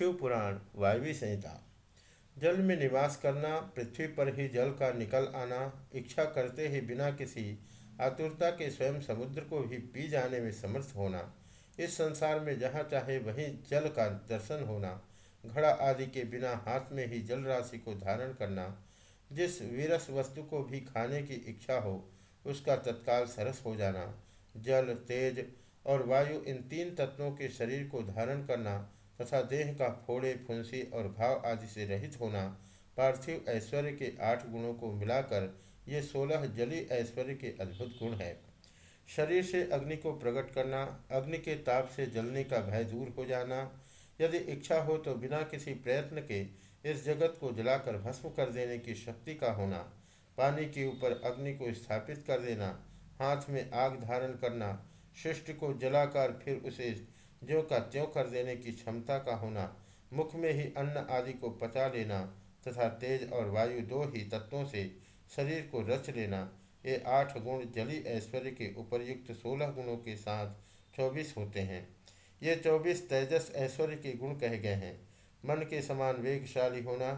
शिव पुराण वायवी संहिता। जल में निवास करना, पृथ्वी पर ही जल का निकल आना, इच्छा करते ही बिना किसी आतुरता के स्वयं समुद्र को भी पी जाने में समर्थ होना, इस संसार में जहाँ चाहे वहीं जल का दर्शन होना, घड़ा आदि के बिना हाथ में ही जल राशि को धारण करना, जिस वीरस वस्तु को भी खाने की इच्छा हो, उसका तत्काल सरस हो जाना, जल, तेज और वायु इन तीन तत्वों के शरीर को धारण करना तथा देह का फोड़े, फुंसी और घाव आदि से रहित होना, पार्थिव ऐश्वर्य के आठ गुणों को मिलाकर ये सोलह जली ऐश्वर्य के अद्भुत गुण है। शरीर से अग्नि को प्रकट करना, अग्नि के ताप से जलने का भय दूर हो जाना, यदि इच्छा हो तो बिना किसी प्रयत्न के इस जगत को जलाकर भस्म कर देने की शक्ति का होना, पानी के ऊपर अग्नि को स्थापित कर देना, हाथ में आग धारण करना, शिष्ट को जलाकर फिर उसे ज्यों का त्यों कर देने की क्षमता का होना, मुख में ही अन्न आदि को पचा लेना तथा तेज और वायु दो ही तत्वों से शरीर को रच लेना, ये आठ गुण जली ऐश्वर्य के उपरयुक्त सोलह गुणों के साथ चौबीस होते हैं। ये चौबीस तेजस ऐश्वर्य के गुण कहे गए हैं। मन के समान वेगशाली होना,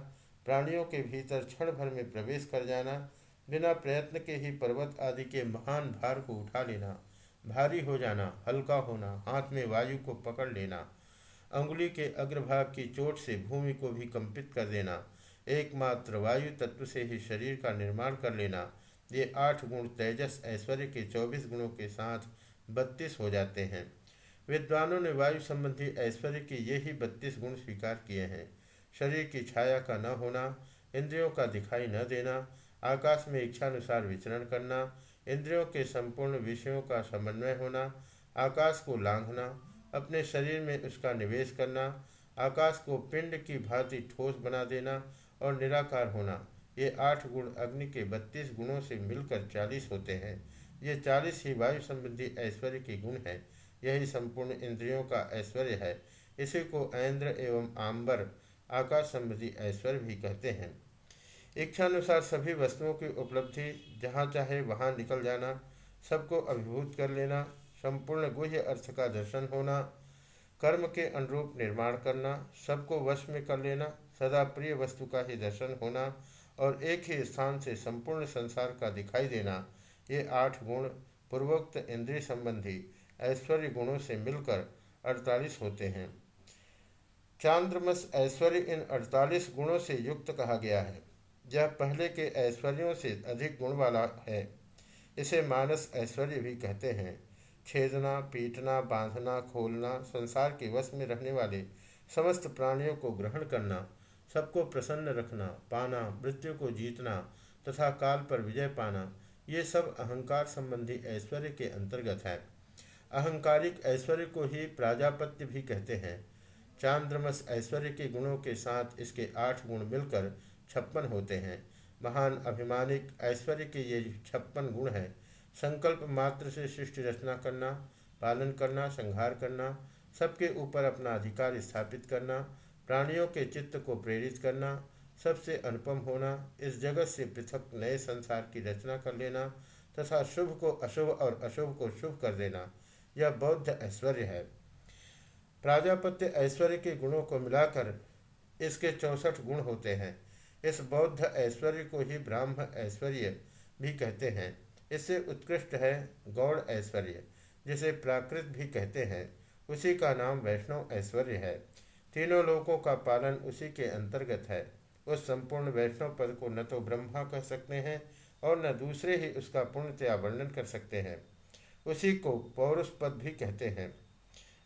प्राणियों के भीतर क्षण भर में प्रवेश कर जाना, बिना प्रयत्न के ही पर्वत आदि के महान भार को उठा लेना भारी हो जाना, हल्का होना हाथ में वायु को पकड़ लेना, अंगुली के अग्रभाग की चोट से भूमि को भी कंपित कर देना, एकमात्र वायु तत्व से ही शरीर का निर्माण कर लेना, ये आठ गुण तेजस ऐश्वर्य के चौबीस गुणों के साथ बत्तीस हो जाते हैं। विद्वानों ने वायु संबंधी ऐश्वर्य के ये ही बत्तीस गुण स्वीकार किए हैं। शरीर की छाया का न होना, इंद्रियों का दिखाई न देना, आकाश में इच्छानुसार विचरण करना इंद्रियों के संपूर्ण विषयों का समन्वय होना, आकाश को लांघना, अपने शरीर में उसका निवेश करना, आकाश को पिंड की भांति ठोस बना देना और निराकार होना, ये आठ गुण अग्नि के बत्तीस गुणों से मिलकर चालीस होते हैं। ये चालीस ही वायु संबंधी ऐश्वर्य के गुण हैं। यही संपूर्ण इंद्रियों का ऐश्वर्य है। इसी को ऐन्द्र एवं आम्बर, आकाश संबंधी ऐश्वर्य भी कहते हैं। इच्छानुसार सभी वस्तुओं की उपलब्धि जहाँ चाहे वहाँ निकल जाना, सबको अभिभूत कर लेना, संपूर्ण गुह्य अर्थ का दर्शन होना, कर्म के अनुरूप निर्माण करना, सबको वश में कर लेना, सदा प्रिय वस्तु का ही दर्शन होना और एक ही स्थान से संपूर्ण संसार का दिखाई देना, ये आठ गुण पूर्वोक्त इंद्रिय संबंधी ऐश्वर्य गुणों से मिलकर अड़तालीस होते हैं। चांद्रमस ऐश्वर्य इन अड़तालीस गुणों से युक्त कहा गया है। यह पहले के ऐश्वर्यों से अधिक गुण वाला है। इसे मानस ऐश्वर्य भी कहते हैं। छेदना, पीटना, बांधना, खोलना, संसार के वश में रहने वाले समस्त प्राणियों को ग्रहण करना, सबको प्रसन्न रखना, पाना, मृत्यु को जीतना तथा काल पर विजय पाना, ये सब अहंकार संबंधी ऐश्वर्य के अंतर्गत है। अहंकारिक ऐश्वर्य को ही प्राजापत्य भी कहते हैं। चांद्रमस ऐश्वर्य के गुणों के साथ इसके आठ गुण मिलकर छप्पन होते हैं। महान अभिमानिक, ऐश्वर्य के ये छप्पन गुण हैं। संकल्प मात्र से सृष्टि रचना करना, पालन करना, संहार करना, सबके ऊपर अपना अधिकार स्थापित करना, प्राणियों के चित्त को प्रेरित करना, सबसे अनुपम होना, इस जगत से पृथक नए संसार की रचना कर लेना, तथा शुभ को अशुभ और अशुभ को शुभ कर देना, यह बौद्ध ऐश्वर्य है। प्राजापत्य ऐश्वर्य के गुणों को मिलाकर इसके चौसठ गुण होते हैं। इस बौद्ध ऐश्वर्य को ही ब्राह्म ऐश्वर्य भी कहते हैं। इससे उत्कृष्ट है गौड़ ऐश्वर्य, जिसे प्राकृत भी कहते हैं। उसी का नाम वैष्णव ऐश्वर्य है। तीनों लोकों का पालन उसी के अंतर्गत है। उस संपूर्ण वैष्णव पद को न तो ब्रह्मा कह सकते हैं और न दूसरे ही उसका पूर्णतया वर्णन कर सकते हैं। उसी को पौरुष पद भी कहते हैं।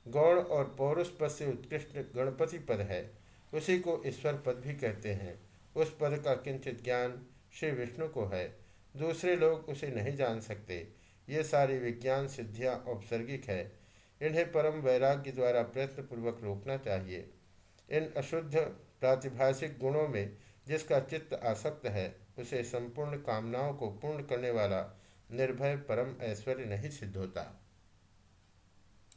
गौड़ और पौरुष पद से उत्कृष्ट गणपति पद है। उसी को ईश्वर पद भी कहते हैं। उस पद का किंचित ज्ञान श्री विष्णु को है। दूसरे लोग उसे नहीं जान सकते। ये सारी विज्ञान सिद्धियाँ औपसर्गिक है। इन्हें परम वैराग्य द्वारा प्रयत्नपूर्वक रोकना चाहिए। इन अशुद्ध प्रातिभाषिक गुणों में जिसका चित्त आसक्त है, उसे संपूर्ण कामनाओं को पूर्ण करने वाला निर्भय परम ऐश्वर्य नहीं सिद्ध होता।